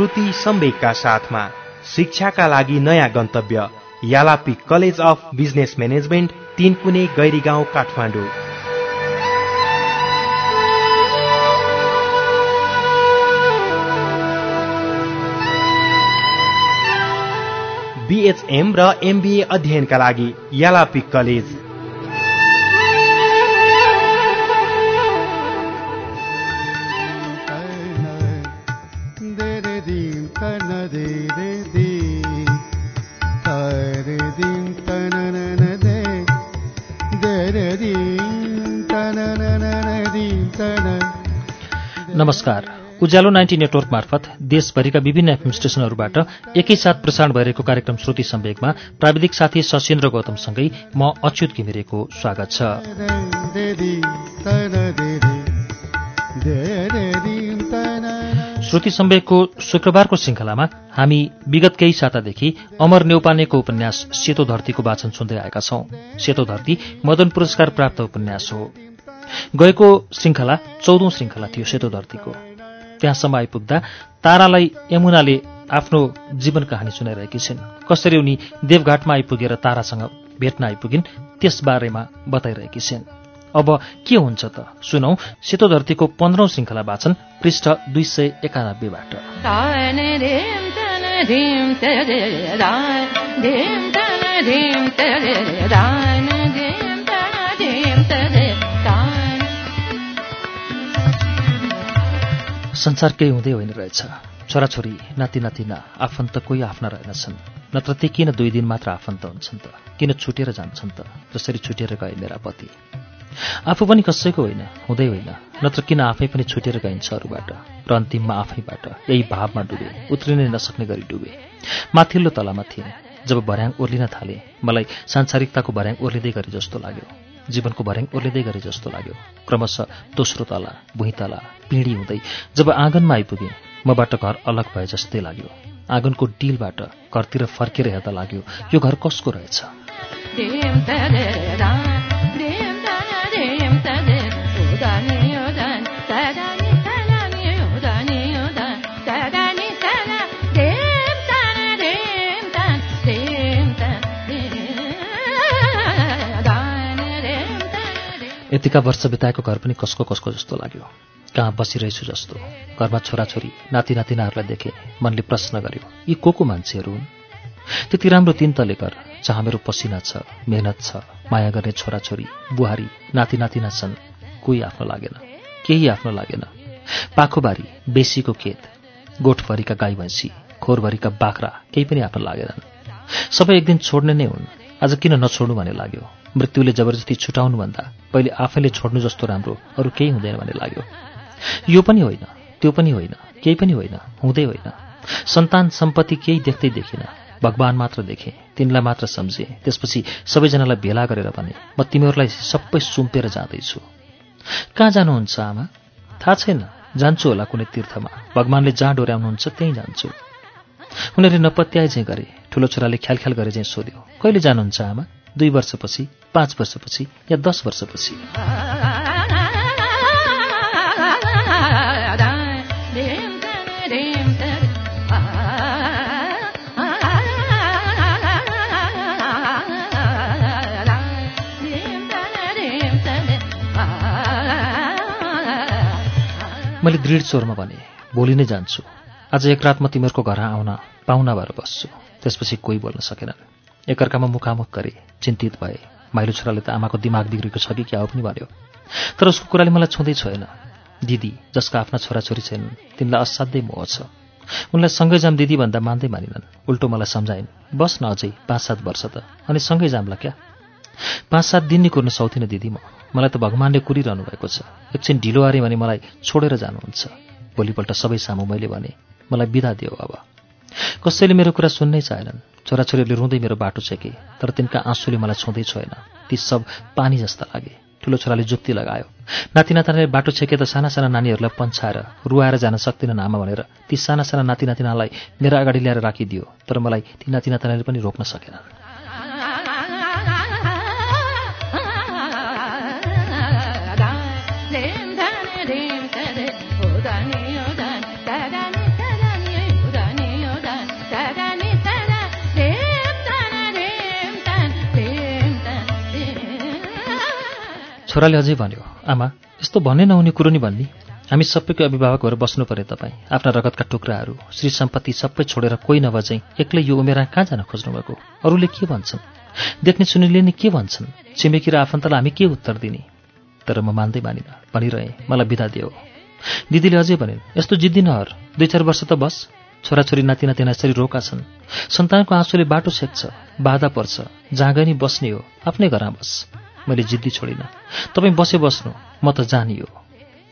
श्रुति सम्वेकका साथमा शिक्षाका लागि नयाँ गन्तव्य यालापी college of business management Tinkune Gairigaun Kathmandu. BHM र एमबिए अध्ययनका लागि यालापी कलेज। नमस्कार। उज्यालो नाइन्टी नेटवर्क मार्फत देशभरिका विभिन्न एफएम स्टेशनहरूबाट एकैसाथ प्रसारण भइरहेको कार्यक्रम श्रुति सम्वेकमा प्राविधिक साथी सशेन्द्र गौतमसँगै म अच्युत घिमिरेको स्वागत छ। श्रुति सम्वेकको शुक्रबारको श्रृङ्खलामा हामी विगत केही सातादेखि अमर नेौपानेको उपन्यास सेतो धरतीको वाचन सुन्दै आएका छौं। सेतो धरती मदन पुरस्कार प्राप्त उपन्यास हो। गएको श्रृङ्खला चौधौं श्रृङ्खला थियो सेतो धरतीको। त्यहाँसम्म आइपुग्दा तारालाई यमुनाले आफ्नो जीवन कहानी सुनाइरहेकी छिन्। कसरी उनी देवघाटमा आइपुगेर तारासँग भेट्न आइपुगिन् त्यसबारेमा बताइरहेकी छिन्। अब के हुन्छ त? सुनौ सेतो धरतीको पन्ध्रौं श्रृङ्खला वाचन पृष्ठ दुई सय एकानब्बेबाट। संसार केही हुँदै होइन रहेछ। छोराछोरी नाति नातिना आफन्त कोही आफ्ना रहेनछन्। नत्र ती किन दुई दिन मात्र आफन्त हुन्छन् त? किन छुटेर जान्छन् त? जसरी छुटेर गए मेरा पति। आफू पनि कसैको होइन हुँदै होइन। नत्र किन आफै पनि छुटेर गइन्छ अरूबाट? र अन्तिममा आफैबाट। यही भावमा डुबे। उत्रिनै नसक्ने गरी डुबे। माथिल्लो तलामा थिएँ। जब भर्याङ ओर्लिन थाले मलाई सांसारिकताको भर्याङ ओर्लिँदै गरे जस्तो लाग्यो। जीवनको भर्याङ ओर्लिँदै गरे जस्तो लाग्यो। क्रमशः दोस्रो तला भुइँ तला पिँढी हुँदै जब आँगनमा आइपुगेँ मबाट घर अलग भए जस्तै लाग्यो। आँगनको डिलबाट घरतिर फर्केर हेर्दा लाग्यो यो घर कसको रहेछ? यतिका वर्ष बिताएको घर पनि कसको कसको जस्तो लाग्यो। कहाँ बसिरहेछु जस्तो। घरमा छोराछोरी नाति नातिनाहरूलाई देखे मनले प्रश्न गर्यो यी को को मान्छेहरू हुन्? त्यति राम्रो तिन तले घर जहाँ मेरो पसिना छ मेहनत छ माया गर्ने छोराछोरी बुहारी नाति नातिना छन्। कोही आफ्नो लागेन केही आफ्नो लागेन। पाखोबारी बेसीको खेत गोठभरिका गाई भैँसी खोरभरिका बाख्रा केही पनि आफ्नो लागेनन्। सबै एक दिन छोड्ने नै हुन्। आज किन नछोड्नु भन्ने लाग्यो। मृत्युले जबरजस्ती छुटाउनुभन्दा पहिले आफैले छोड्नु जस्तो राम्रो अरू केही हुँदैन भन्ने लाग्यो। यो पनि होइन त्यो पनि होइन केही पनि होइन हुँदै होइन। सन्तान सम्पत्ति केही देख्दै देखिन भगवान् मात्र देखेँ तिनलाई मात्र सम्झेँ त्यसपछि सबैजनालाई भेला गरेर भने म तिमीहरूलाई सबै सुम्पेर जाँदैछु। कहाँ जानुहुन्छ आमा? थाहा छैन जान्छु होला कुनै तीर्थमा। भगवान्ले जहाँ डोर्याउनुहुन्छ त्यहीँ जान्छु। उनीहरूले नपत्याए चाहिँ गरे ठुलो छोराले ख्याल ख्याल गरे चाहिँ सोध्यो कहिले जानुहुन्छ आमा? दुई वर्षपछि पाँच वर्षपछि या दस वर्षपछि। मैले दृढ स्वरमा भने भोलि नै जान्छु। आज एक रात म तिमीहरूको घर आउन पाहुना भएर बस्छु। त्यसपछि कोही बोल्न सकेनन्। एकअर्कामा मुखामुख गरे चिन्तित भए। माइलो छोराले त आमाको दिमाग बिग्रेको छ कि क्या हो पनि भन्यो। तर उसको कुराले मलाई छुँदै छैन दिदी जसका आफ्ना छोराछोरी छैनन् तिनलाई असाध्यै मोह छ। उनलाई सँगै जाम दिदी भन्दा मान्दै मानिनन्। उल्टो मलाई सम्झाइन् बस न अझै पाँच सात वर्ष त। अनि सँगै जाम्ला क्या? पाँच सात दिन नै कुर्न सक्दिनँ दिदी म। मलाई त भगवान्ले कुरिरहनु भएको छ। एकछिन ढिलो आरे भने मलाई छोडेर जानुहुन्छ। भोलिपल्ट सबै सामु मैले भने मलाई बिदा दियो अब। कसैले मेरो कुरा सुन्नै चाहेनन्। छोराछोरीहरूले रुँदै मेरो बाटो छेके तर तिनका आँसुले मलाई छुँदै छोएन। ती सब पानी जस्ता लागे। ठुलो छोराले जुक्ति लगायो। नाति नातिनाले बाटो छेके त साना साना नानीहरूलाई पन्छाएर रुवाएर जान सक्दिनन् आमा भनेर ती साना साना नाति नातिनालाई मेरो अगाडि ल्याएर राखिदियो तर मलाई ती नाति नातिनाले पनि रोक्न सकेनन्। छोराले अझै भन्यो आमा यस्तो भन्ने नहुने कुरो नि भन्ने हामी सबैको अभिभावक भएर बस्नु पऱ्यो तपाईँ। आफ्ना रगतका टुक्राहरू श्री सम्पत्ति सबै छोडेर कोही नभझै एक्लै यो उमेर कहाँ जान खोज्नुभएको? अरूले के भन्छन्? देख्ने सुनिले नि के भन्छन्? छिमेकी र आफन्तलाई हामी के उत्तर दिने? तर म मान्दै मानिनँ भनिरहेँ मलाई बिदा दियो। दिदीले अझै भनिन् यस्तो जिद्दी नहर। दुई चार वर्ष त बस। छोराछोरी नाति नातिना यसरी रोका छन्। सन्तानको आँसुले बाटो सेक्छ बाधा पर्छ। जहाँ गए नि बस्ने हो। आफ्नै घरमा बस। मैले जिद्दी छोडिनँ। तपाईँ बसे बस्नु म त जानी हो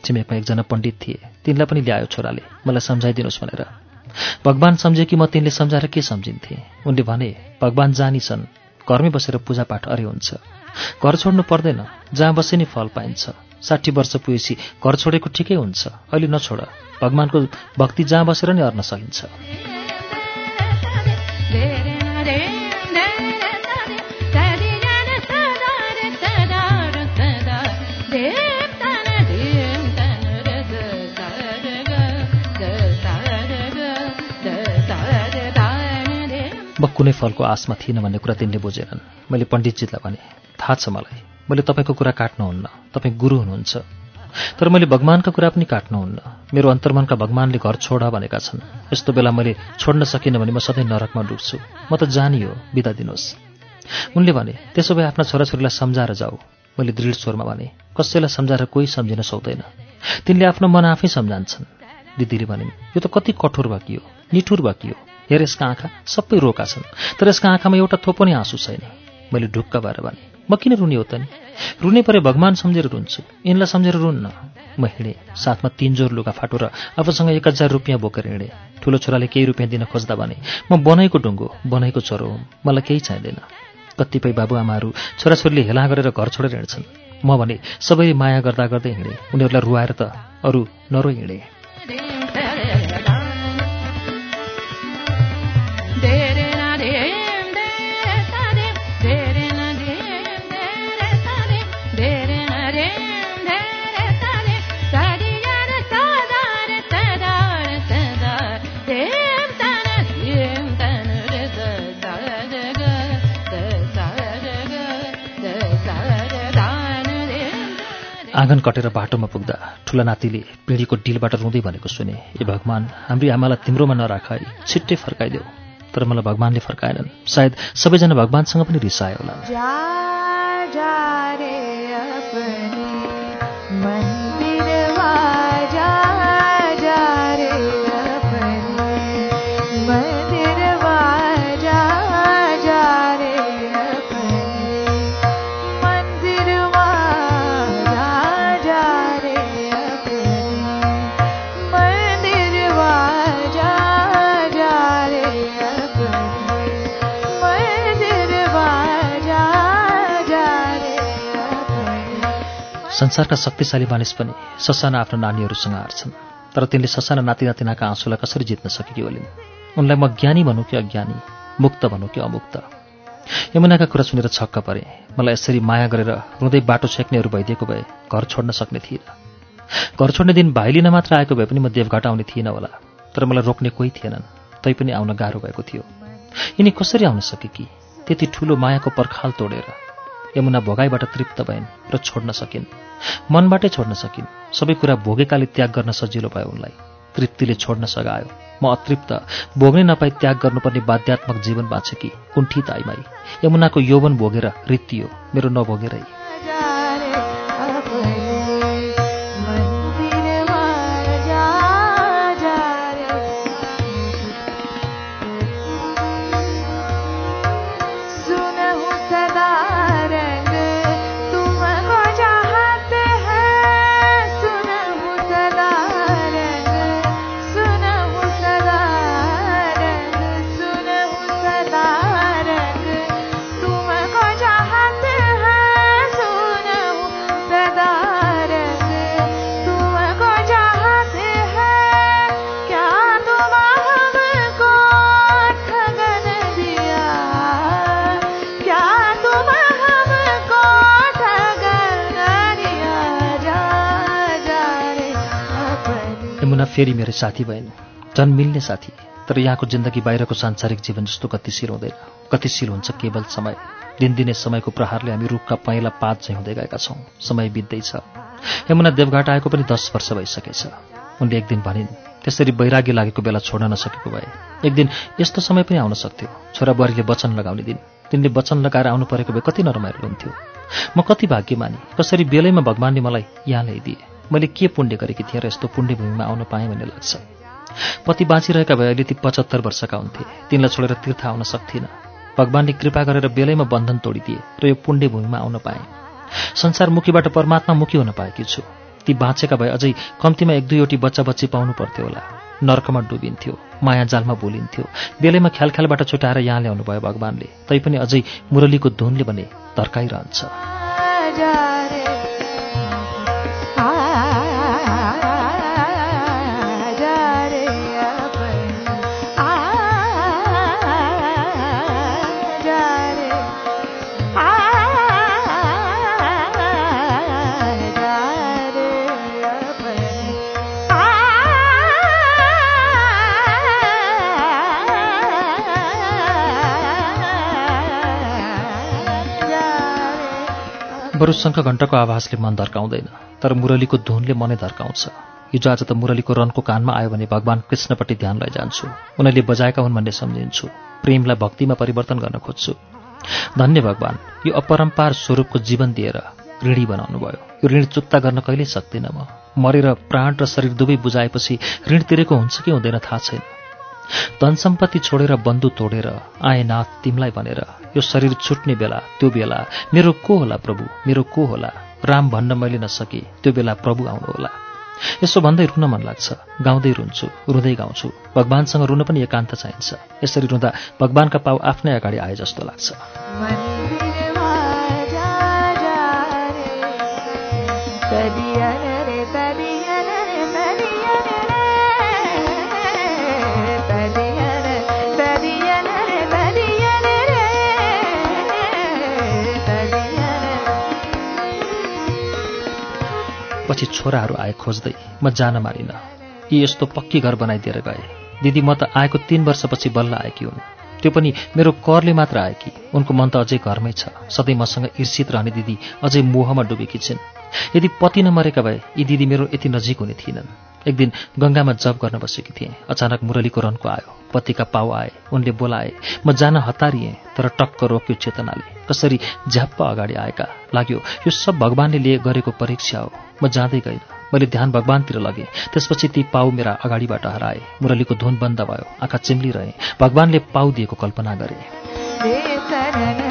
छिमेकमा एकजना पण्डित थिए तिनलाई पनि ल्यायो छोराले मलाई सम्झाइदिनुहोस् भनेर। भगवान् सम्झे कि म तिनले सम्झाएर के सम्झिन्थेँ? उनले भने भगवान् जानी छन् घरमै बसेर पूजापाठ अरे हुन्छ। घर छोड्नु पर्दैन जहाँ बसे नि फल पाइन्छ। साठी वर्ष पुगेपछि घर छोडेको ठिकै हुन्छ अहिले नछोड। भगवान्को भक्ति जहाँ बसेर नै अर्न सकिन्छ। म कुनै फलको आशमा थिइनँ भन्ने कुरा तिनले बुझेनन्। मैले पण्डितजीलाई भने थाहा छ मलाई। मैले तपाईँको कुरा काट्नुहुन्न। तपाईँ गुरु हुनुहुन्छ। तर मैले भगवान्का कुरा पनि काट्नुहुन्न। मेरो अन्तर्मनका भगवान्ले घर छोड भनेका छन्। यस्तो बेला मैले छोड्न सकिनँ भने म सधैँ नरकमा डुब्छु। म त जानी हो बिदा दिनुहोस् उनले भने त्यसो भए आफ्ना छोराछोरीलाई सम्झाएर जाऊ। मैले दृढ स्वरमा भने कसैलाई सम्झाएर कोही सम्झिन सक्दैन। तिनले आफ्नो मन आफै सम्झान्छन्। दिदीले भनिन् यो त कति कठोर भकियो निठुर भकियो हेर यसका आँखा सबै रोका छन्। तर यसका आँखामा एउटा थोपो नै आँसु छैन। मैले ढुक्क भएर भने म किन रुने हो त नि? रुने परे भगवान् सम्झेर रुन्छु। यिनलाई सम्झेर रुन्न। म हिँडेँ। साथमा तिन जोर लुगा फाटो र आफूसँग एक हजार रुपियाँ बोकेर हिँडेँ। ठुलो छोराले केही रुपियाँ दिन खोज्दा भने म बनाएको ढुङ्गो बनाएको छोरो हुँ। मलाई केही चाहिँदैन। कतिपय बाबुआमाहरू छोराछोरीले हेला गरेर घर छोडेर हिँड्छन्। म भने सबैले माया गर्दा गर्दै हिँडेँ। उनीहरूलाई रुवाएर त अरू नरो हिँडेँ। आँगन कटेर बाटोमा पुग्दा ठुला नातिले पिँढीको डिलबाट रुँदै भनेको सुने ए भगवान् हाम्री आमालाई तिम्रोमा नराखाई छिट्टै फर्काइदेऊ। तर मलाई भगवान्ले फर्काएनन्। सायद सबैजना भगवान्सँग पनि रिसायो होला। संसारका शक्तिशाली मानिस पनि ससाना आफ्ना नानीहरूसँग हार्छन्। तर तिनले ससाना नाति नातिनाका आँसुलाई कसरी जित्न सकेकी होलिन्? उनलाई म ज्ञानी भनौँ कि अज्ञानी? मुक्त भनौँ कि अमुक्त? यमुनाका कुरा सुनेर छक्क परे। मलाई यसरी माया गरेर रुँदै बाटो छेक्नेहरू भइदिएको भए घर छोड्न सक्ने थिइनँ घर छोड्ने दिन भाइ लिन मात्र आएको भए पनि म देवघाट आउने थिइनँ होला। तर मलाई रोक्ने कोही थिएनन्। तैपनि आउन गाह्रो भएको थियो। यिनी कसरी आउन सके कि? त्यति ठुलो मायाको पर्खाल तोडेर। यमुना भोगाईबाट तृप्त भइन् र छोड्न सकिन्। मनबाटै छोड्न सकिन्। सबै कुरा भोगेकाले त्याग गर्न सजिलो भयो उनलाई। तृप्तिले छोड्न सघायो। म अतृप्त। भोग्नै नपाई त्याग गर्नुपर्ने बाध्यात्मक जीवन बाँचेकी कुण्ठित आइमाई। यमुनाको यौवन भोगेर रित्तियो। मेरो नभोगेरै। फेरि मेरो साथी भइन् झन् मिल्ने साथी। तर यहाँको जिन्दगी बाहिरको सांसारिक जीवन जस्तो गतिशील हुँदैन। गतिशील हुन्छ केवल समय। दिनदिनै समयको प्रहारले हामी रुखका पहेँला पात चाहिँ हुँदै गएका छौँ। समय बित्दैछ। यमुना देवघाट आएको पनि दस वर्ष भइसकेछ। उनले एक दिन भनिन् त्यसरी वैराग्य लागेको बेला छोड्न नसकेको भए। एक दिन यस्तो समय पनि आउन सक्थ्यो। छोरा बुहारीले वचन लगाउने दिन। तिनले वचन लगाएर आउनु परेको भए कति नरमाइलो हुन्थ्यो। म कति भाग्यमानी। कसरी बेलैमा भगवान्ले मलाई यहाँ ल्याइदिए? मैले के पुण्य गरेकी थिएँ र यस्तो पुण्यभूमिमा आउन पाएँ भन्ने लाग्छ। पति बाँचिरहेका भए अहिले ती पचहत्तर वर्षका हुन्थे। तिनलाई छोडेर तीर्थ आउन सक्थिनँ। भगवान्ले कृपा गरेर बेलैमा बन्धन तोडिदिए र यो पुण्यभूमिमा आउन पाएँ। संसारमुखीबाट परमात्मामुखी हुन पाएकी छु। ती बाँचेका भए अझै कम्तीमा एक दुईवटी बच्चा बच्ची पाउनु पर्थ्यो होला। नर्कमा डुबिन्थ्यो माया जालमा बोलिन्थ्यो। बेलैमा ख्याल ख्यालबाट छुटाएर यहाँ ल्याउनु भयो भगवान्ले। तैपनि अझै मुरलीको धुनले भने धर्काइरहन्छ बरु शङ्ख घण्टको आवाजले मन धर्काउँदैन तर मुरलीको धुनले मनै धर्काउँछ। हिजो आज त मुरलीको रनको कानमा आयो भने भगवान् कृष्णपट्टि ध्यान लैजान्छु। उनीहरूले बजाएका हुन् भन्ने सम्झिन्छु। प्रेमलाई भक्तिमा परिवर्तन गर्न खोज्छु। धन्य भगवान् यो अपरम्पार स्वरूपको जीवन दिएर ऋणी बनाउनु भयो यो ऋण चुक्ता गर्न कहिल्यै सक्दिनँ म। मरेर प्राण र शरीर दुवै बुझाएपछि ऋण तिरेको हुन्छ कि हुँदैन थाहा छैन। धन सम्पत्ति छोडेर बन्धु तोडेर आए नाथ तिमीलाई भनेर यो शरीर छुट्ने बेला त्यो बेला मेरो को होला प्रभु? मेरो को होला? राम भन्न मैले नसके त्यो बेला प्रभु आउनु होला। यसो भन्दै रुन मन लाग्छ गाउँदै रुन्छु रुँदै गाउँछु भगवान्सँग रुन पनि एकान्त चाहिन्छ। यसरी रुँदा भगवान्का पाउ आफ्नै अगाडि आए जस्तो लाग्छ। पछि छोराहरू आए खोज्दै म जान मारिनँ यी यस्तो पक्की घर बनाइदिएर गए। दिदी म त आएको तीन वर्षपछि बल्ल आएकी हुन् त्यो पनि मेरो करले मात्र आएकी। उनको मन त अझै घरमै छ। सधैँ मसँग ईर्षित रहने दिदी अझै मोहमा डुबेकी छिन्। यदि पति नमरेका भए यी दिदी मेरो यति नजिक हुने थिएनन्। एक दिन गङ्गामा जप गर्न बसेकी थिएँ। अचानक मुरलीको रनको आयो। पतिका पाउ आए। उनले बोलाए म जान हतारिएँ तर टक्क रोक्यो चेतनाले। कसरी झ्याप्प अगाडि आएका? लाग्यो यो सब भगवान्ले लिए गरेको परीक्षा हो। म जाँदै गइनँ। मैले ध्यान भगवान्तिर लगेँ। त्यसपछि ती पाउ मेरा अगाडिबाट हराए। मुरलीको धुन बन्द भयो। आँखा चिम्लिरहे। भगवान्ले पाउ दिएको कल्पना गरे।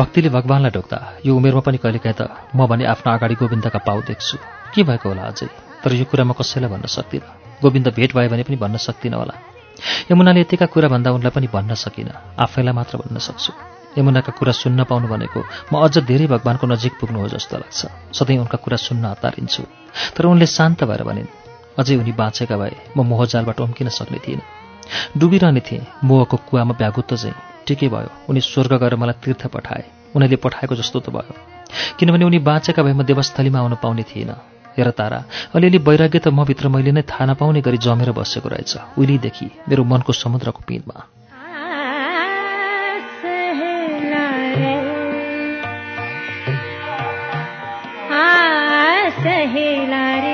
भक्तिले भगवान्लाई ढोक्दा यो उमेरमा पनि कहिलेकाहीँ त म भने आफ्नो अगाडि गोविन्दका पाउ देख्छु। के भएको होला अझै? तर यो कुरा म कसैलाई भन्न सक्दिनँ। गोविन्द भेट भयो भने पनि भन्न सक्दिनँ होला। यमुनाले यतिका कुरा भन्दा उनलाई पनि भन्न सकिनँ। आफैलाई मात्र भन्न सक्छु। यमुनाका कुरा सुन्न पाउनु भनेको म अझ धेरै भगवान्को नजिक पुग्नु हो जस्तो लाग्छ। सधैँ उनका कुरा सुन्न हतारिन्छु। तर उनले शान्त भएर भनिन् अझै उनी बाँचेका भए म मोहजालबाट उम्किन सक्ने थिइनँ। डुबिरहने थिएँ। मोहको कुवामा व्यागुत्त चाहिँ ठिकै भयो। उनी स्वर्ग गएर मलाई तीर्थ पठाए। उनीहरूले पठाएको जस्तो त भयो। किनभने उनी बाँचेका भए म देवस्थलीमा आउन पाउने थिइनँ हेर तारा अलिअलि वैराग्य त म भित्र मैले नै थाहा नपाउने गरी जमेर बसेको रहेछ। उहिलेदेखि मेरो मनको समुद्रको पिँधमा सहेला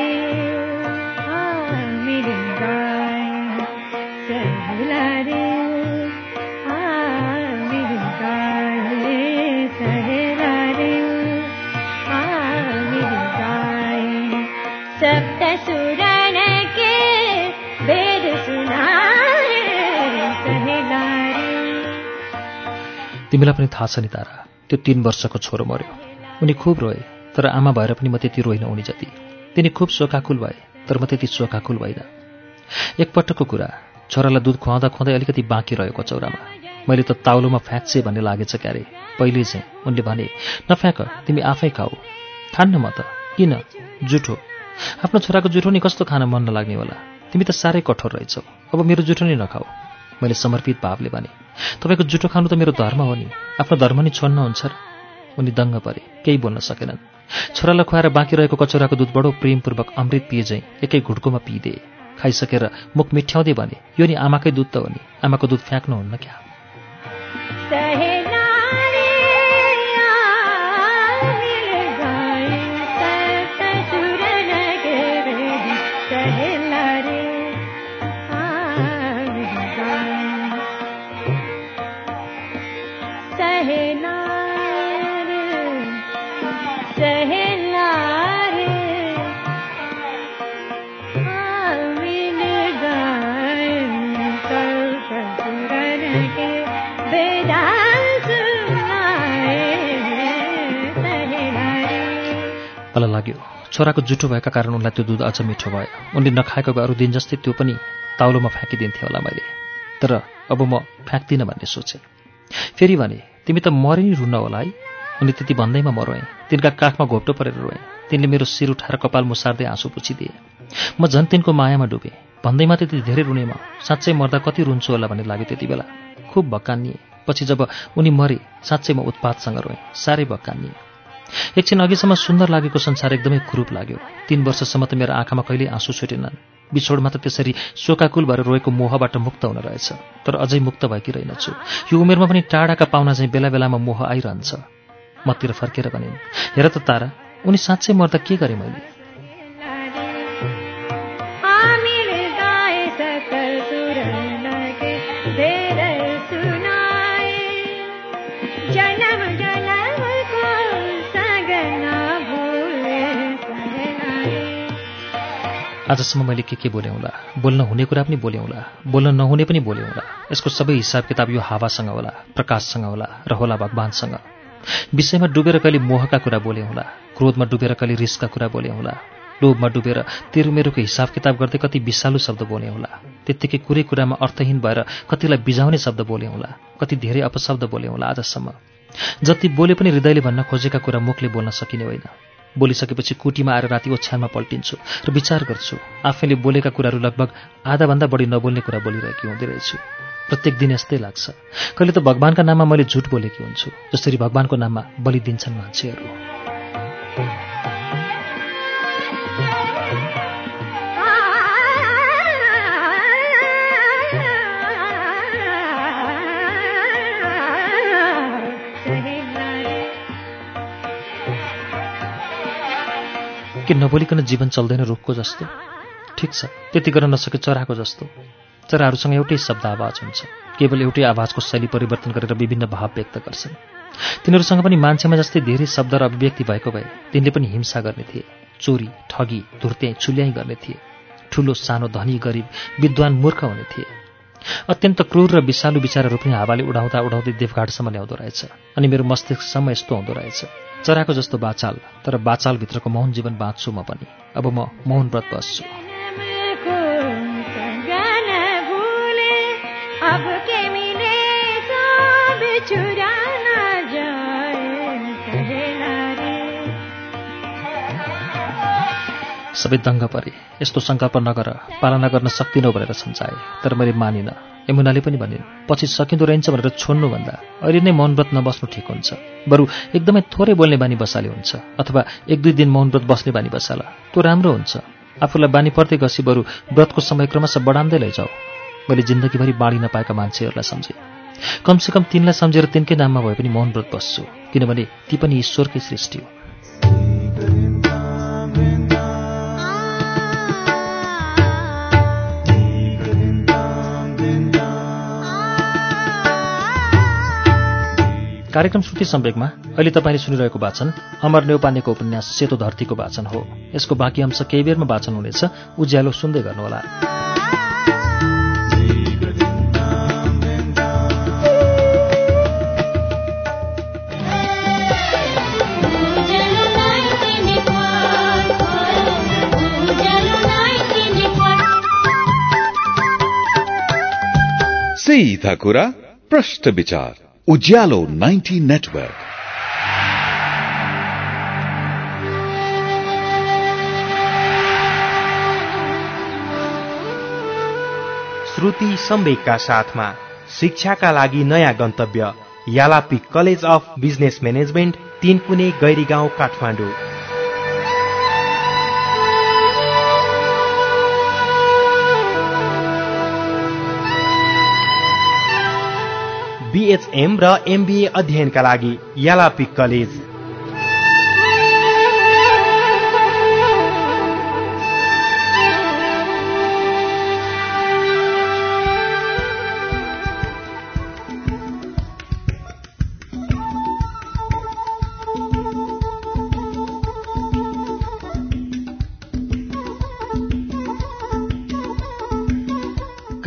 तिमीलाई पनि थाहा छ नि तारा त्यो तीन वर्षको छोरो मऱ्यो। उनी खुब रोए तर आमा भएर पनि म त्यति रोइन उनी जति। तिनी खुब शोकाकुल भए तर म त्यति शोकाकुल भइन एकपटकको कुरा छोरालाई दुध खुवाउँदा खुवाउँदै अलिकति बाँकी रह्यो कचौरामा मैले त ताउलोमा फ्याँक्छे भन्ने लागेछ क्यारे। पहिले चाहिँ उनले भने नफ्याँक तिमी आफै खाऊ। खान्न म त। किन? जुठो। आफ्नो छोराको जुठो नि कस्तो खान मन नलाग्ने होला। तिमी त साह्रै कठोर रहेछौ। अब मेरो जुठो नै नखाऊ। मैले समर्पित भावले भने तपाईँको जुठो खानु त मेरो धर्म हो नि। आफ्नो धर्म नि छोड्नुहुन्छ र? उनी दङ्ग परे केही बोल्न सकेनन्। छोरालाई खुवाएर बाँकी रहेको कचौराको दुध बडो प्रेमपूर्वक अमृत पिए झैँ एकै घुड्कोमा पिइदिए खाइसकेर मुख मिठ्याउँदै भने यो नि आमाकै दुध त हो नि। आमाको दुध फ्याँक्नुहुन्न क्या? मलाई लाग्यो। छोराको जुठो भएका कारण उनलाई त्यो दुध अझ मिठो भयो। उनले नखाएको अरू दिन जस्तै त्यो पनि ताउलोमा फ्याँकिदिन्थेँ होला मैले। तर अब म फ्याँक्दिनँ भन्ने सोचेँ। फेरि भने तिमी त मरि नै रुन्न होला है? उनी त्यति भन्दैमा म रोएँ। तिनका काखमा घोप्टो परेर रोएँ। तिनले मेरो शिर उठाएर कपाल मुसार्दै आँसु पुछिदिए। म झन् तिनको मायामा डुबेँ। भन्दैमा त्यति धेरै रुने म। साँच्चै मर्दा कति रुन्छु होला भन्ने लाग्यो त्यति बेला। खुब भक्कानिए। पछि जब उनी मरे साँच्चै म उत्पातसँग रोएँ। साह्रै भक्कानिए। एकछिन अघिसम्म सुन्दर लागेको संसार एकदमै कुरूप लाग्यो। तीन वर्षसम्म त मेरो आँखामा कहिल्यै आँसु छुटेनन्। बिछोडमा त त्यसरी शोकाकुल भएर रोएको मोहबाट मुक्त हुन रहेछ। तर अझै मुक्त भएकी रहेनछु। यो उमेरमा पनि टाढाका पाहुना चाहिँ बेला बेलामा मोह आइरहन्छ। मतिर फर्केर भनिन् हेर त तारा उनी साँच्चै मर्दा के गरेँ मैले? आजसम्म मैले के के बोलेँ होला? बोल्न हुने कुरा पनि बोलेँ होला। बोल्न नहुने पनि बोलेँ होला। यसको सबै हिसाब किताब यो हावासँग होला प्रकाशसँग होला र होला भगवान्सँग। विषयमा डुबेर कहिले मोहका कुरा बोले होला क्रोधमा डुबेर कहिले रिसका कुरा बोले होला लोभमा डुबेर तेरो मेरोको हिसाब किताब गर्दै कति विषालु शब्द बोले होला त्यत्तिकै कुरै कुरामा अर्थहीन भएर कतिलाई बिजाउने शब्द बोले होला कति धेरै अपशब्द बोले होला आजसम्म। जति बोले पनि हृदयले भन्न खोजेका कुरा मुखले बोल्न सकिने होइन। बोलिसकेपछि कुटीमा आएर राति ओछ्यानमा पल्टिन्छु र विचार गर्छु आफैले बोलेका कुराहरू लगभग आधाभन्दा बढी नबोल्ने कुरा बोलिरहेकी हुँदै रहेछु। प्रत्येक दिन यस्तै लाग्छ। कहिले त भगवान्का नाममा मैले झुट बोलेकी हुन्छु जसरी भगवान्को नाममा बलि दिन्छन् मान्छेहरू। के नबोलिकन जीवन चल्दैन रुखको जस्तो? ठिक छ। त्यति गर्न नसके चराको जस्तो। चराहरूसँग एउटै शब्द आवाज हुन्छ। केवल एउटै आवाजको शैली परिवर्तन गरेर विभिन्न भाव व्यक्त गर्छन्। तिनीहरूसँग पनि मान्छेमा जस्तै धेरै शब्द र अभिव्यक्ति भएको भए तिनले पनि हिंसा गर्ने थिए। चोरी ठगी धुर्त्याइ चुल्याइ गर्ने थिए। ठुलो सानो धनी गरिब विद्वान मूर्ख हुने थिए। अत्यन्त क्रूर र विषालु विचारहरू पनि हावाले उडाउँदा उडाउँदै देवघाटसम्म ल्याउँदो रहेछ। अनि मेरो मस्तिष्कसम्म यस्तो हुँदो रहेछ। चराको जस्तो बाचाल तर बाचालभित्रको मौन जीवन बाँच्छु म पनि। अब म मौन व्रत बस्छु सबै दङ्ग परे। यस्तो सङ्कल्प नगर पालना गर्न सक्दिनौ भनेर सम्झाए तर मैले मानिनँ। यमुनाले पनि भनिन् पछि सकिँदो रहन्छ भनेर छोड्नुभन्दा अहिले नै मौनव्रत नबस्नु ठिक हुन्छ। बरु एकदमै थोरै बोल्ने बानी बसाले हुन्छ अथवा एक दुई दिन मौनव्रत बस्ने बानी बसाला। त्यो राम्रो हुन्छ। आफूलाई बानी पर्दै गसी बरु व्रतको समय क्रमशः बढाउँदै लैजाऊ। मैले जिन्दगीभरि बाँडी नपाएका मान्छेहरूलाई सम्झेँ। कमसेकम तिनलाई सम्झेर तिनकै नाममा भए पनि मौन व्रत बस्छु किनभने ती पनि ईश्वरकै सृष्टि हो। कार्यक्रम श्रुति सम्वेकमा अहिले तपाईँले सुनिरहेको वाचन अमर नेौपानेको उपन्यास सेतो धरतीको वाचन हो। यसको बाँकी अंश केही बेरमा वाचन हुनेछ। उज्यालो सुन्दै गर्नुहोला। सीधा कुरा प्रश्न विचार। उज्यालो नाइन्टी नेटवर्क। श्रुति सम्वेकका साथमा शिक्षाका लागि नयाँ गन्तव्य यालापी college of business management Tinkune Gairi गाउँ काठमाडौँ। बिएचएम र एमबिए अध्ययनका लागि यालापी कलेज।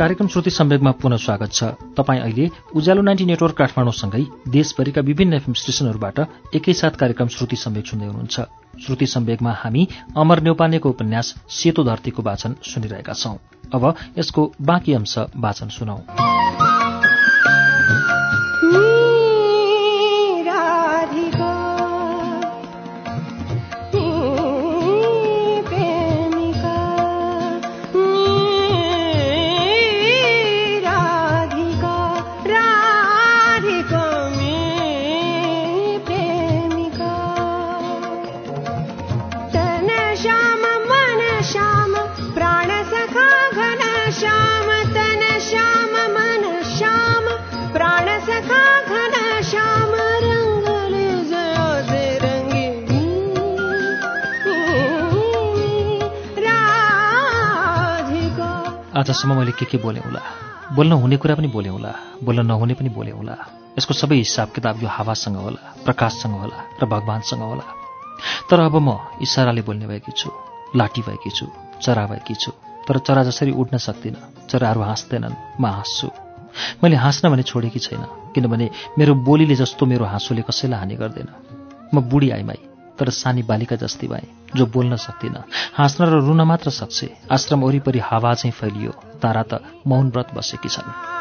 कार्यक्रम श्रुति सम्वेकमा पुनः स्वागत छ। तपाईँ अहिले उज्यालो नाइन्टी नेटवर्क काठमाडौँसँगै देशभरिका विभिन्न एफएम स्टेशनहरूबाट एकैसाथ कार्यक्रम श्रुति सम्वेक सुन्दै हुनुहुन्छ। श्रुति सम्वेकमा हामी अमर न्यौपानेको उपन्यास सेतो धरतीको वाचन सुनिरहेका छौं। अब यसको बाँकी अंश वाचन सुनौ। आजसम्म मैले के के बोलेँ होला? बोल्न हुने कुरा पनि बोलेँ होला बोल्न नहुने पनि बोलेँ होला। यसको सबै हिसाब किताब यो हावासँग होला प्रकाशसँग होला र भगवान्सँग होला। तर अब म इसाराले बोल्ने भएकी छु लाठी भएकी छु चरा भएकी छु। तर चरा जसरी उड्न सक्दिनँ चराहरू हाँस्दैनन् म हाँस्छु। मैले हाँस्न भने छोडेकी छैन किनभने मेरो बोलीले जस्तो मेरो हाँसोले कसैलाई हानि गर्दैन। म बुढी आइमाई तर सानी बालिका जस्ती भए जो बोल्न सक्दिन हाँस्न र रुन मात्र सक्छे। आश्रम वरिपरि हावा चाहिँ फैलियो। तारा त मौन व्रत बसेकी छन्।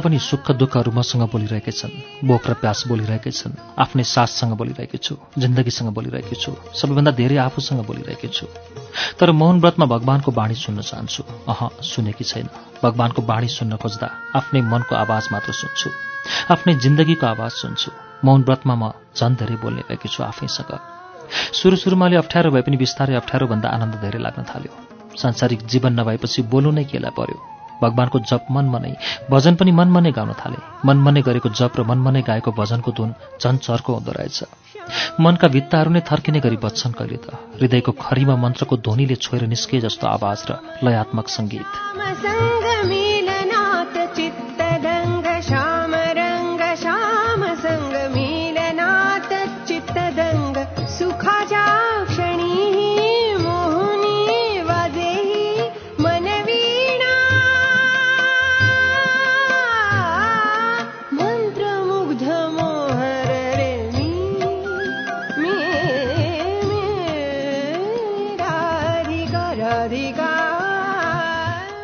नबोल्दा पनि सुख दुःखहरू मसँग बोलिरहेकै छन्। बोक र प्यास बोलिरहेकै छन्। आफ्नै साससँग बोलिरहेकी छु। जिन्दगीसँग बोलिरहेकी छु। सबैभन्दा धेरै आफूसँग बोलिरहेकी छु। तर मौन व्रतमा भगवान्को बाणी सुन्न चाहन्छु। अह सुनेकी छैन। भगवान्को बाणी सुन्न खोज्दा आफ्नै मनको आवाज मात्र सुन्छु। आफ्नै जिन्दगीको आवाज सुन्छु। मौन व्रतमा म झन् धेरै बोल्ने भएकी छु आफैसँग। सुरु सुरुमा अलि अप्ठ्यारो भए पनि बिस्तारै अप्ठ्यारोभन्दा आनन्द धेरै लाग्न थाल्यो। सांसारिक जीवन नभएपछि बोल्नु नै केलाई पर्यो। भगवान्को जप मनमा नै भजन पनि मनमा नै गाउन थाले। मनमा नै गरेको जप र मनमा नै गाएको भजनको धुन झन् चर्को हुँदो रहेछ। मनका भित्ताहरू नै थर्किने गरी बच्छन् कहिले त। हृदयको खरीमा मन्त्रको ध्वनिले छोएर निस्के जस्तो आवाज र लयात्मक सङ्गीत।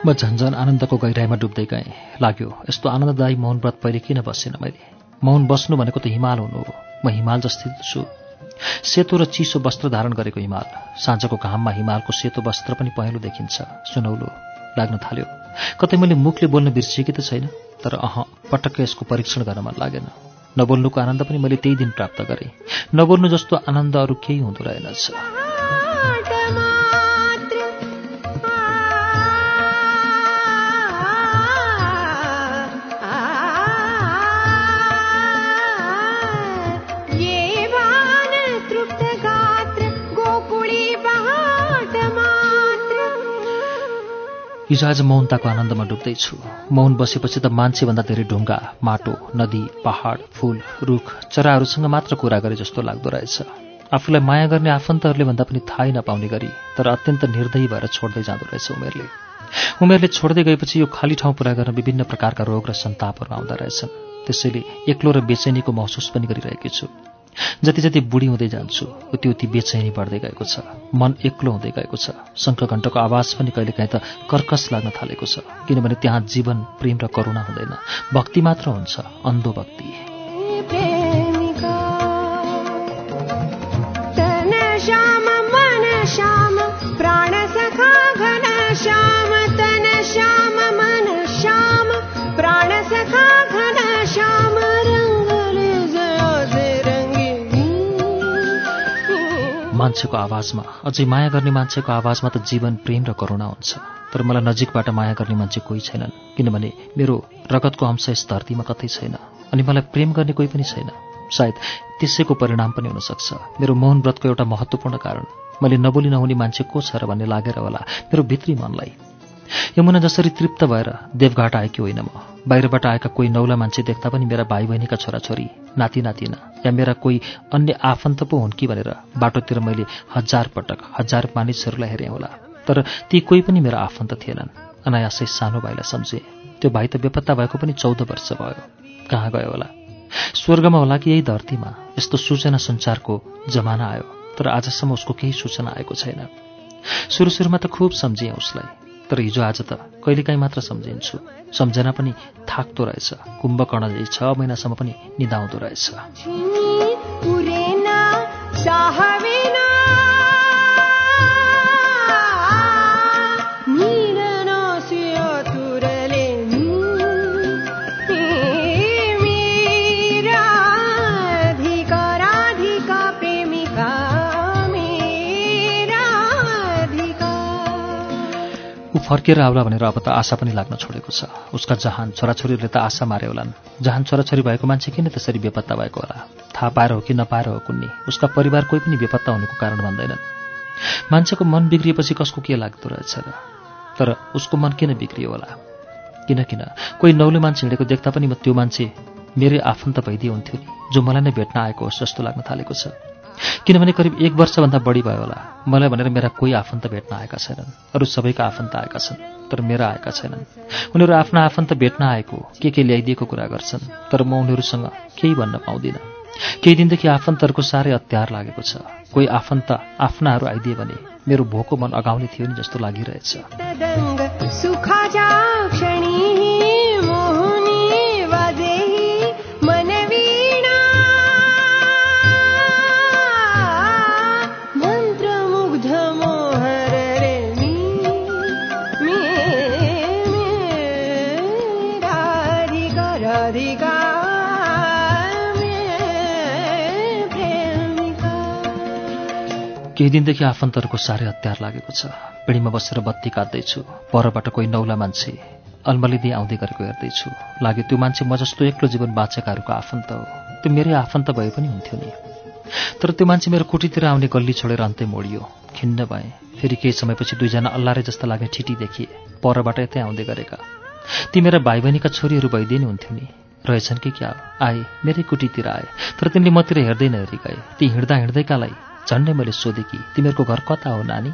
म झन्झन आनन्दको गहिराइमा डुब्दै गएँ। लाग्यो यस्तो आनन्ददायी मौन व्रत पहिले किन बसेन मैले? मौन बस्नु भनेको त हिमाल हुनु हो। म हिमाल जस्तै छु। सेतो र चिसो वस्त्र धारण गरेको हिमाल। साँझको घाममा हिमालको सेतो वस्त्र पनि पहेँलो देखिन्छ। सुनौलो लाग्न थाल्यो। कतै मैले मुखले बोल्न बिर्सिएकी त छैन तर अह पटक्क यसको परीक्षण गर्न मन लागेन। नबोल्नुको आनन्द पनि मैले त्यही दिन प्राप्त गरेँ। नबोल्नु जस्तो आनन्द अरू केही हुँदो रहेनछ। हिजो आज मौनताको आनन्दमा डुब्दैछु। मौन बसेपछि त मान्छेभन्दा धेरै ढुङ्गा माटो नदी पहाड फूल रुख चराहरूसँग मात्र कुरा गरे जस्तो लाग्दो रहेछ। आफूलाई माया गर्ने आफन्तहरूले भन्दा पनि थाहै नपाउने गरी तर अत्यन्त निर्दयी भएर छोड्दै जाँदो रहेछ उमेरले। उमेरले छोड्दै गएपछि यो खाली ठाउँ पुरा गर्न विभिन्न प्रकारका रोग र सन्तापहरू आउँदो रहेछन्। त्यसैले एक्लो र बेचैनीको महसुस पनि गरिरहेकी छु। जति जति बुढी हुँदै जान्छु उति उति बेचैनी बढ्दै गएको छ। मन एक्लो हुँदै गएको छ। शङ्खघण्टको आवाज पनि कहिलेकाहीँ त कर्कस लाग्न थालेको छ। किनभने त्यहाँ जीवन प्रेम र करुणा हुँदैन। भक्ति मात्र हुन्छ अन्धो भक्ति। मान्छेको आवाजमा अझै माया गर्ने मान्छेको आवाजमा त जीवन प्रेम र करुणा हुन्छ। तर मलाई नजिकबाट माया गर्ने मान्छे कोही छैनन् किनभने मेरो रगतको अंश यस धरतीमा कतै छैन अनि मलाई प्रेम गर्ने कोही पनि छैन। सायद त्यसैको परिणाम पनि हुनसक्छ। मेरो मौन व्रतको एउटा महत्त्वपूर्ण कारण मैले नबोली नहुने मान्छे को छ र भन्ने लागेर होला मेरो भित्री मनलाई। यमुना जसरी तृप्त भएर देवघाट आएकी होइन म। बाहिरबाट आएका कोही नौला मान्छे देख्दा पनि मेरा भाइ बहिनीका छोराछोरी नाति नातिना या मेरा कोही अन्य आफन्त पो हुन् कि भनेर बाटोतिर मैले हजार पटक हजार मानिसहरूलाई हेरेँ होला। तर ती कोही पनि मेरा आफन्त थिएनन्। अनायासै सानो भाइलाई सम्झे। त्यो भाइ त बेपत्ता भएको पनि चौध वर्ष भयो। कहाँ गयो होला? स्वर्गमा होला कि यही धरतीमा? यस्तो सूचना सञ्चारको जमाना आयो। तर आजसम्म उसको केही सूचना आएको छैन। सुरु सुरुमा त खुब सम्झिएँ उसलाई। तर हिजो आज त कहिलेकाहीँ मात्र सम्झिन्छु। सम्झना पनि थाक्दो रहेछ। कुम्भकर्ण जै छ महिनासम्म पनि निदाउँदो रहेछ। फर्केर आउला भनेर अब त आशा पनि लाग्न छोडेको छ। उसका जहान छोराछोरीहरूले त आशा मारे होलान्। जहान छोराछोरी भएको मान्छे किन त्यसरी बेपत्ता भएको होला? थाहा पाएर हो कि नपाएर हो कुन्नी? उसका परिवार कोही पनि बेपत्ता हुनुको कारण भन्दैनन्। मान्छेको मन बिग्रिएपछि कसको के लाग्दो रहेछ र? तर उसको मन किन बिग्रियो होला? किन किन? कोही नौलो मान्छे हिँडेको देख्दा पनि म त्यो मान्छे मेरै आफन्त भइदिए हुन्थ्यो नि जो मलाई नै भेट्न आएको होस् जस्तो लाग्न थालेको छ। किनभने करिब एक वर्षभन्दा बढी भयो होला। मलाई भनेर मेरा कोही आफन्त भेट्न आएका छैनन्। अरू सबैका आफन्त आएका छन् तर मेरा आएका छैनन्। उनीहरू आफ्ना आफन्त भेट्न आएको के के ल्याइदिएको कुरा गर्छन् तर म उनीहरूसँग केही भन्न पाउँदिनँ। केही दिनदेखि आफन्तहरूको साह्रै अत्यार लागेको छ। कोही आफन्त आफ्नाहरू आइदिए भने मेरो भोको मन अगाउने थियो नि जस्तो लागिरहेछ। केही दिनदेखि आफन्तहरूको साह्रै हतियार लागेको छ। पिँढीमा बसेर बत्ती काट्दैछु। परबाट कोही नौला मान्छे अल्मलिँदै आउँदै गरेको हेर्दैछु। लाग्यो त्यो मान्छे म जस्तो एक्लो जीवन बाँचेकाहरूको आफन्त हो। त्यो मेरै आफन्त भए पनि हुन्थ्यो नि। तर त्यो मान्छे मेरो कुटीतिर आउने गल्ली छोडेर अन्तै मोडियो। खिन्न भएँ। फेरि केही समयपछि दुईजना अल्लारे जस्ता लागे ठिटी देखिए। परबाट यतै आउँदै गरेका। ती मेरा भाइ बहिनीका छोरीहरू भइदिए नि हुन्थ्यो नि। रहेछन् कि क्या? आए। मेरै कुटीतिर आए। तर तिनले मतिर हेर्दै नहेरी गए ती हिँड्दा हिँड्दैकालाई झन्डै मैले सोधेँ कि तिमीहरूको घर कता हो नानी?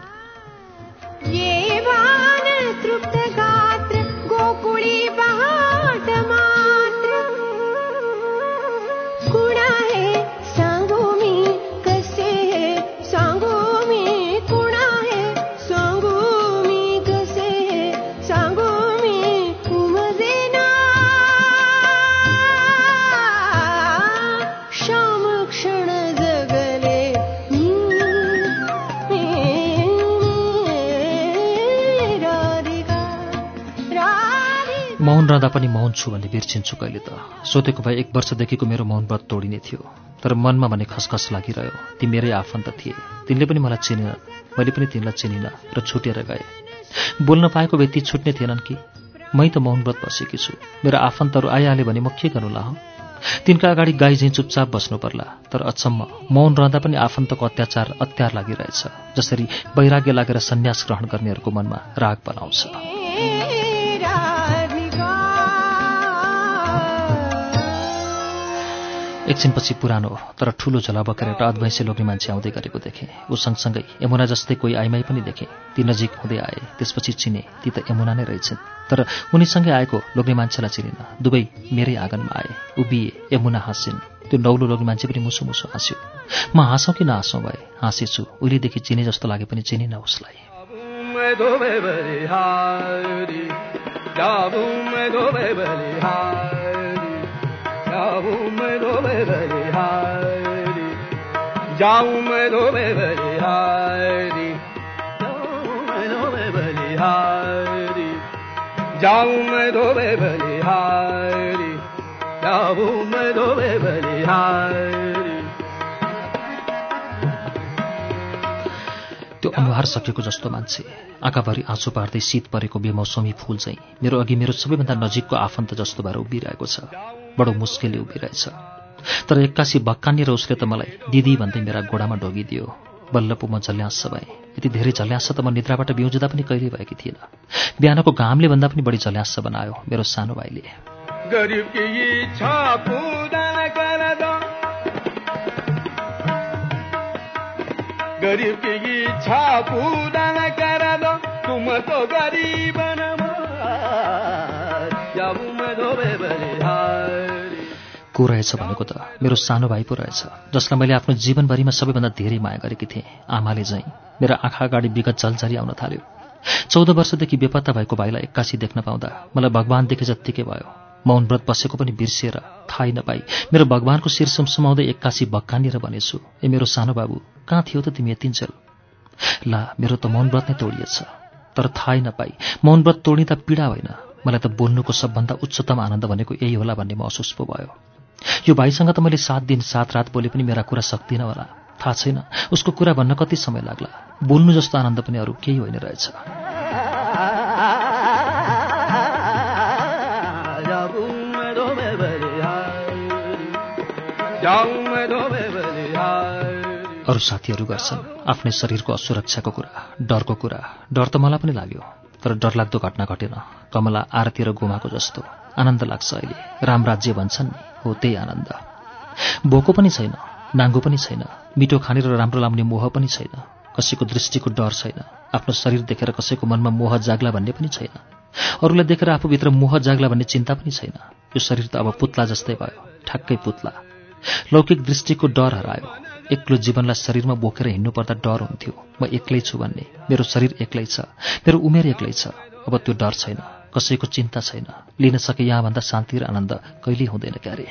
रहँदा पनि मौन छु भन्ने बिर्सिन्छु कहिले त। सोधेको भए एक वर्षदेखिको मेरो मौन व्रत तोडिने थियो। तर मनमा भने खसखस लागिरह्यो। ती मेरै आफन्त थिए। तिनले पनि मलाई चिनेन मैले पनि तिनलाई चिनिनँ र छुटेर गए। बोल्न पाएको व्यक्ति छुट्ने थिएनन् कि? मै त मौन व्रत बसेकी छु। मेरो आफन्तहरू आइहाले भने म के गर्नु ला तिनका अगाडि गाई झैँ चुपचाप बस्नु पर्ला। तर अचम्म मौन रहँदा पनि आफन्तको अत्याचार अत्यार लागिरहेछ जसरी वैराग्य लागेर सन्यास ग्रहण गर्नेहरूको मनमा राग बनाउँछ। एकछिनपछि पुरानो तर ठुलो झोला बोकेर एउटा अद्वैंसे लोग्ने मान्छे आउँदै गरेको देखेँ। ऊ सँगसँगै यमुना जस्तै कोही आइमाई पनि देखेँ। ती नजिक हुँदै आए त्यसपछि चिने ती त यमुना नै रहेछन्। तर उनीसँगै आएको लोग्ने मान्छेलाई चिनिन दुवै मेरै आँगनमा आए। उभिए यमुना हाँसिन्। त्यो नौलो लोग्ने मान्छे पनि मुसु मुसु हाँस्यो। म हाँसौँ कि नहाँसौँ भए हाँसेछु। उहिलेदेखि चिने जस्तो लागे पनि चिनिन उसलाई। जाऊं मैं दो बलिहारी जाऊं मैं दो बलिहारी जाऊं मैं दो बलिहारी जाऊं मैं दो बलिहारी त्यो अनुहार सकेको जस्तो मान्छे आँखाभरि आँसु पार्दै शीत परेको बेमौसमी फूल चाहिँ मेरो अघि मेरो सबैभन्दा नजिकको आफन्त जस्तो भएर उभिरहेको छ। बडो मुस्किलले उभिरहेछ। तर एक्कासी भक्कानिएर उसले त मलाई दिदी भन्दै मेरा गोडामा ढोगिदियो। बल्ल पो म झल्यास भएँ यति धेरै झल्यास त म निद्राबाट बिउजुदा पनि कहिल्यै भएकी थिएन बिहानको घामले भन्दा पनि बढी झल्यास बनायो मेरो सानो भाइले। गरीब की को रहेछ भनेको त मेरो सानो भाइ पो रहेछ जसलाई मैले आफ्नो जीवनभरिमा सबैभन्दा धेरै माया गरेकी थिएँ। आमाले झैँ मेरो आँखा अगाडि विगत झलझरी आउन थाल्यो। चौध वर्षदेखि बेपत्ता भएको भाइलाई एक्कासी देख्न पाउँदा मलाई भगवान् देखे जत्तिकै भयो। मौन व्रत बसेको पनि बिर्सिएर थाहै नपाई। मेरो भगवान्को शिर सुमसुमाउँदै एक्कासी भक्कानिएर भनेछु ए मेरो सानो बाबु कहाँ थियो त तिमी यतिन्जेल ला मेरो त मौन व्रत नै तोडिएछ तर थाहै नपाई। मौन व्रत तोडिँदा पीडा होइन। मलाई त बोल्नुको सबभन्दा उच्चतम आनन्द भनेको यही होला भन्ने महसुस पो भयो। यो भाइसँग त मैले सात दिन सात रात बोले पनि मेरा कुरा सक्दिनँ होला। थाहा छैन। उसको कुरा भन्न कति समय लाग्ला। बोल्नु जस्तो आनन्द पनि अरू केही होइन रहेछ। अरू साथीहरू गर्छन्। आफ्नै शरीरको असुरक्षाको कुरा डरको कुरा। डर त मलाई पनि लाग्यो तर डरलाग्दो घटना घटेन। कमला आरती र गोमाको जस्तो। आनन्द लाग्छ अहिले। रामराज्य भन्छन् नि। हो त्यही आनन्द। भोको पनि छैन नाङ्गो पनि छैन मिठो खाने र राम्रो लाउने मोह पनि छैन कसैको दृष्टिको डर छैन आफ्नो शरीर देखेर कसैको मनमा मोह जाग्ला भन्ने पनि छैन अरूलाई देखेर आफूभित्र मोह जाग्ला भन्ने चिन्ता पनि छैन यो शरीर त अब पुत्ला जस्तै भयो ठ्याक्कै पुत्ला। लौकिक दृष्टिको डर हरायो एक्लो जीवनलाई शरीरमा बोकेर हिँड्नुपर्दा डर हुन्थ्यो म एक्लै छु भन्ने मेरो शरीर एक्लै छ मेरो उमेर एक्लै छ अब त्यो डर छैन। कसैको चिन्ता छैन। लिन सके यहाँभन्दा शान्ति र आनन्द कहिल्यै हुँदैन क्यारे।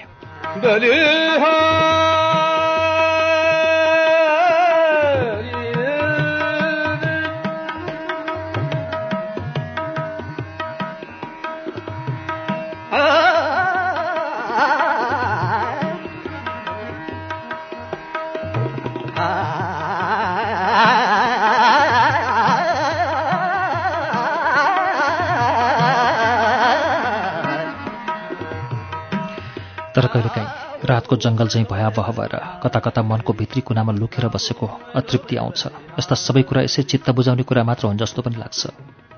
रातको जङ्गल चाहिँ भयावह भएर कता कता मनको भित्री कुनामा लुकेर बसेको अतृप्ति आउँछ। यस्ता सबै कुरा यसै चित्त बुझाउने कुरा मात्र हुन् जस्तो पनि लाग्छ।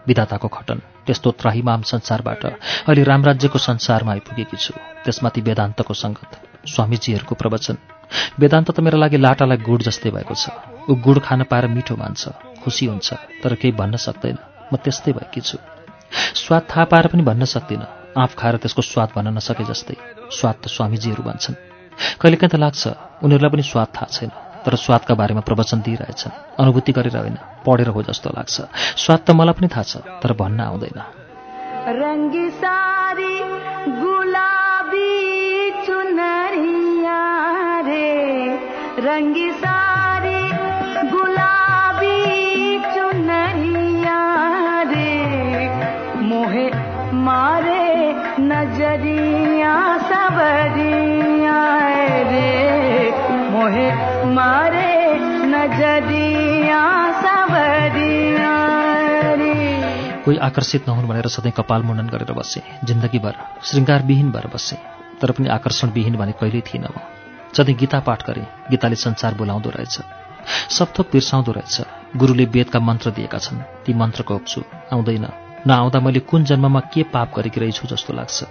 विधाताको खटन त्यस्तो त्राहिमाम संसारबाट अहिले रामराज्यको संसारमा आइपुगेकी छु। त्यसमाथि वेदान्तको सङ्गत स्वामीजीहरूको प्रवचन। वेदान्त त मेरो लागि लाटालाई गुड जस्तै भएको छ। ऊ गुड खान पाएर मिठो मान्छ खुसी हुन्छ तर केही भन्न सक्दैन। म त्यस्तै भएकी छु। स्वाद थाहा पाएर पनि भन्न सक्दिनँ। आँप खाएर त्यसको स्वाद भन्न नसके जस्तै स्वाद त स्वामीजीहरू भन्छन्। कहिलेकाहीँ त लाग्छ उनीहरूलाई पनि स्वाद थाहा छैन तर स्वादका बारेमा प्रवचन दिइरहेछन् अनुभूति गरेर होइन पढेर हो जस्तो लाग्छ। स्वाद त मलाई पनि थाहा छ तर भन्न आउँदैन। रंगी सबरिया रे। मोहे मारे सबरिया कोही आकर्षित नहुन् भनेर सधैँ कपाल मुण्डन गरेर बसे। जिन्दगीभर श्रृङ्गारविहीन भएर बसे। तर पनि आकर्षणविहीन भने कहिल्यै थिइनँ म। सधैँ गीता पाठ गरेँ गीताले संसार बोलाउँदो रहेछ। सब थोक बिर्साउँदो रहेछ। गुरुले वेदका मन्त्र दिएका छन्। ती मन्त्र खोप्छु आउँदैन। नआउँदा मैले कुन जन्ममा के पाप गरेकी रहेछु जस्तो लाग्छ।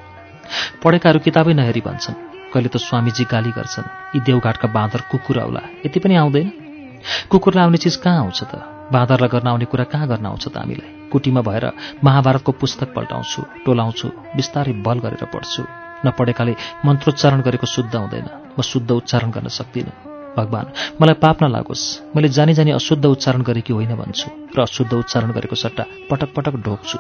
पढेकाहरू किताबै नहेरी भन्छन्। कहिले त स्वामीजी गाली गर्छन् यी देवघाटका बाँदर कुकुर आउला यति पनि आउँदैन। कुकुरलाई आउने चिज कहाँ आउँछ त? बाँदरलाई गर्न आउने कुरा कहाँ गर्न आउँछ त हामीलाई? कुटीमा भएर महाभारतको पुस्तक पल्टाउँछु टोलाउँछु बिस्तारै बल गरेर पढ्छु। नपढेकाले मन्त्रोच्चारण गरेको शुद्ध हुँदैन म शुद्ध उच्चारण गर्न सक्दिनँ। भगवान् मलाई पाप नलागोस्। मैले जानी जानी अशुद्ध उच्चारण गरेकी होइन भन्छु र अशुद्ध उच्चारण गरेको सट्टा पटक पटक ढोक्छु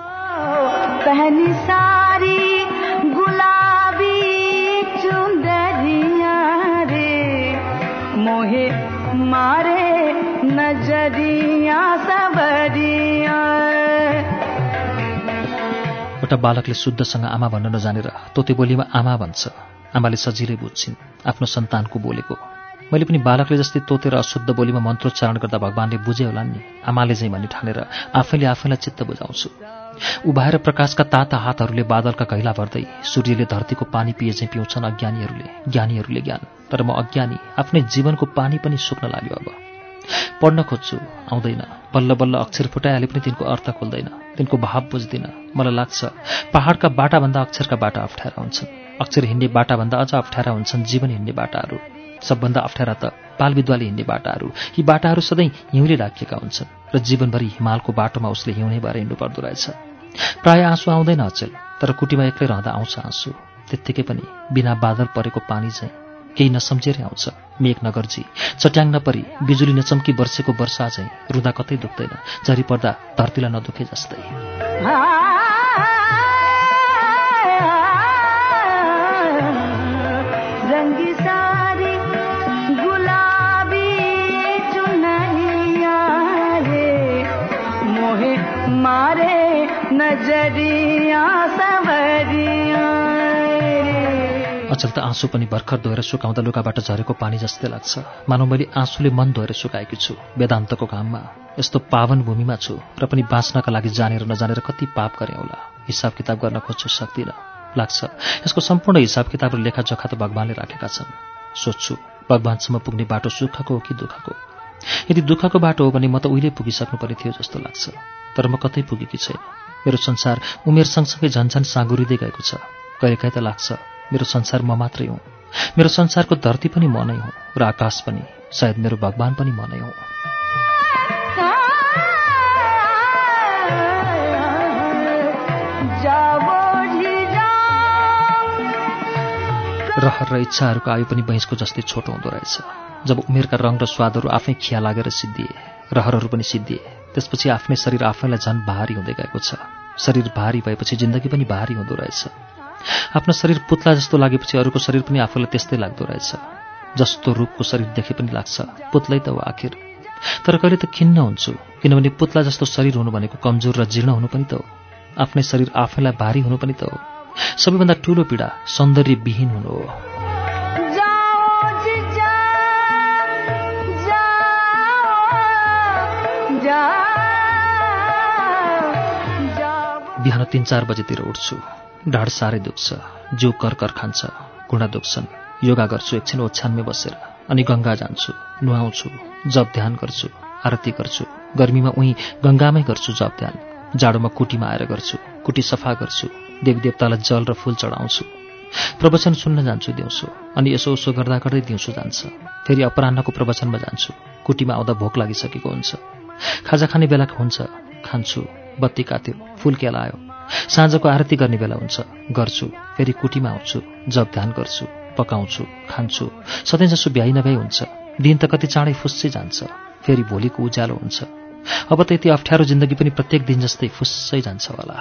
एउटा बालकले शुद्धसँग आमा भन्न नजानेर तोते बोलीमा आमा भन्छ। आमाले सजिलै बुझ्छिन् आफ्नो सन्तानको बोलेको। मैले पनि बालकले जस्तै तोते र अशुद्ध बोलीमा मन्त्रोच्चारण गर्दा भगवान्ले बुझे होला नि। आमाले चाहिँ भन्ने ठानेर आफैले आफैलाई चित्त बुझाउँछु। उभाएर प्रकाशका ताता हातहरूले बादलका घैला भर्दै सूर्यले धरतीको पानी पिए चाहिँ पिउँछन् अज्ञानीहरूले ज्ञानीहरूले ज्ञान। तर म अज्ञानी आफ्नै जीवनको पानी पनि सुक्न लाग्यो अब। पढ्न खोज्छु। आउँदैन। बल्ल बल्ल अक्षर फुटाइहाले पनि तिनको अर्थ खोल्दैन। तिनको भाव बुझ्दिनँ। मलाई लाग्छ पहाडका बाटाभन्दा अक्षरका बाटा अप्ठ्यारा हुन्छन्। अक्षर हिँड्ने बाटाभन्दा अझ अप्ठ्यारा हुन्छन् जीवन हिँड्ने बाटाहरू। सबभन्दा अप्ठ्यारा त बालविद्वाले हिँड्ने बाटाहरू। यी बाटाहरू सधैँ हिउँले ढाकिएका हुन्छन् र जीवनभरि हिमालको बाटोमा उसले हिउँनै भएर हिँड्नु पर्दो रहेछ। प्राय आँसु आउँदैन अचेल तर कुटीमा एक्लै रहँदा आउँछ आँसु। त्यत्तिकै पनि बिना बादल परेको पानी चाहिँ केही नसम्झेरै आउँछ। मेघ नगर्जी चट्याङ नपरी बिजुली नचम्की वर्षेको वर्षा चाहिँ रुँदा कतै दुख्दैन। झरी पर्दा धरतीलाई नदुखे जस्तै। मारे नजरिया सवरिया रे अचल त आँसु पनि भर्खर धोएर सुकाउँदा लुगाबाट झरेको पानी जस्तै लाग्छ। मानव मैले आँसुले मन धोएर सुकाएकी छु वेदान्तको घाममा। यस्तो पावन भूमिमा छु र पनि बाँच्नका लागि जानेर नजानेर कति पाप गरे होला। हिसाब किताब गर्न खोज्छु सक्दिनँ। लाग्छ यसको सम्पूर्ण हिसाब किताब र लेखाजोखा त भगवान्ले राखेका छन्। सोध्छु भगवान्सम्म पुग्ने बाटो सुखको हो कि दुःखको? यदि दुःखको बाटो हो भने म त उहिले पुगिसक्नु पर्ने थियो जस्तो लाग्छ। तर म कतै पुगेकी छैन। मेरो संसार उमेर सँगसँगै झन्झन साँगुरिँदै गएको छ। कहिलेकाहीँ त लाग्छ। मेरो संसार म मात्रै हुँ। मेरो संसारको धरती पनि म नै हुँ र आकाश पनि सायद मेरो भगवान् पनि म नै हुँ। रहर र इच्छाहरूको आयु पनि भैँसको जस्तै छोटो हुँदो रहेछ। जब उमेरका रङ र स्वादहरू आफै खिया लागेर सिद्धिए रहरहरू पनि सिद्धिए त्यसपछि आफ्नै शरीर आफैलाई झन् भारी हुँदै गएको छ। शरीर भारी भएपछि जिन्दगी पनि भारी हुँदो रहेछ। आफ्नो शरीर पुत्ला जस्तो लागेपछि अरूको शरीर पनि आफूलाई त्यस्तै लाग्दो रहेछ। जस्तो रूपको शरीर देखे पनि लाग्छ पुत्लै त हो आखिर। तर कहिले त खिन्न हुन्छु किनभने पुत्ला जस्तो शरीर हुनु भनेको कमजोर र जीर्ण हुनु पनि त हो। आफ्नै शरीर आफैलाई भारी हुनु पनि त हो। सबैभन्दा ठूलो पीडा सौन्दर्यविहीन हुनु हो। बिहान तिन चार बजेतिर उठ्छु। ढाड साह्रै दुख्छ जिउ कर कर खान्छ घुँडा दुख्छन्। योगा गर्छु एकछिन ओछ्यानमै बसेर अनि गङ्गा जान्छु नुहाउँछु जप ध्यान गर्छु आरती गर्छु। गर्मीमा उहीँ गङ्गामै गर्छु जप ध्यान। जाडोमा कुटीमा आएर गर्छु कुटी सफा गर्छु देवी देवतालाई जल र फूल चढाउँछु। प्रवचन सुन्न जान्छु दिउँसो अनि यसो उसो गर्दा गर्दै दिउँसो जान्छ। फेरि अपराह्नको प्रवचनमा जान्छु कुटीमा आउँदा भोक लागिसकेको हुन्छ। खाजा खाने बेला हुन्छ खान्छु बत्ती काट्यो फुल केलायो। साँझको आरती गर्ने बेला हुन्छ। गर्छु। फेरि कुटीमा आउँछु। जप ध्यान गर्छु। पकाउँछु। खान्छु। सधैँ जसो भ्याइ नभ्याइ हुन्छ। दिन त कति चाँडै फुस्सै जान्छ। फेरि भोलिको उज्यालो हुन्छ। अब त यति अप्ठ्यारो जिन्दगी पनि प्रत्येक दिन जस्तै फुस्सै जान्छ होला।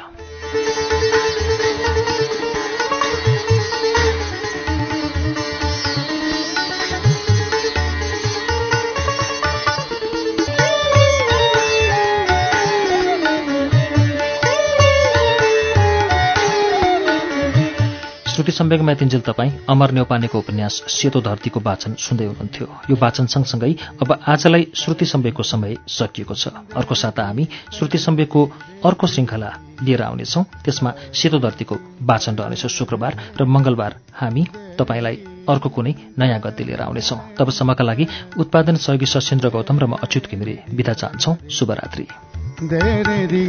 श्रुति सम्वेकमा यतिन्जेल तपाईँ अमर नेौपानेको उपन्यास सेतो धरतीको वाचन सुन्दै हुनुहुन्थ्यो। यो वाचन सँगसँगै अब आजलाई श्रुति सम्वेकको समय सकिएको छ। अर्को साता हामी श्रुति सम्वेकको अर्को श्रृङ्खला लिएर आउनेछौँ। त्यसमा सेतो धरतीको वाचन रहनेछ शुक्रबार र मङ्गलबार हामी तपाईँलाई अर्को कुनै नयाँ गद्दी लिएर आउनेछौँ। तबसम्मका लागि उत्पादन सहयोगी सशेन्द्र गौतम र म अच्युत घिमिरे बिदा चाहन्छौ। शुभरात्रि। दे रे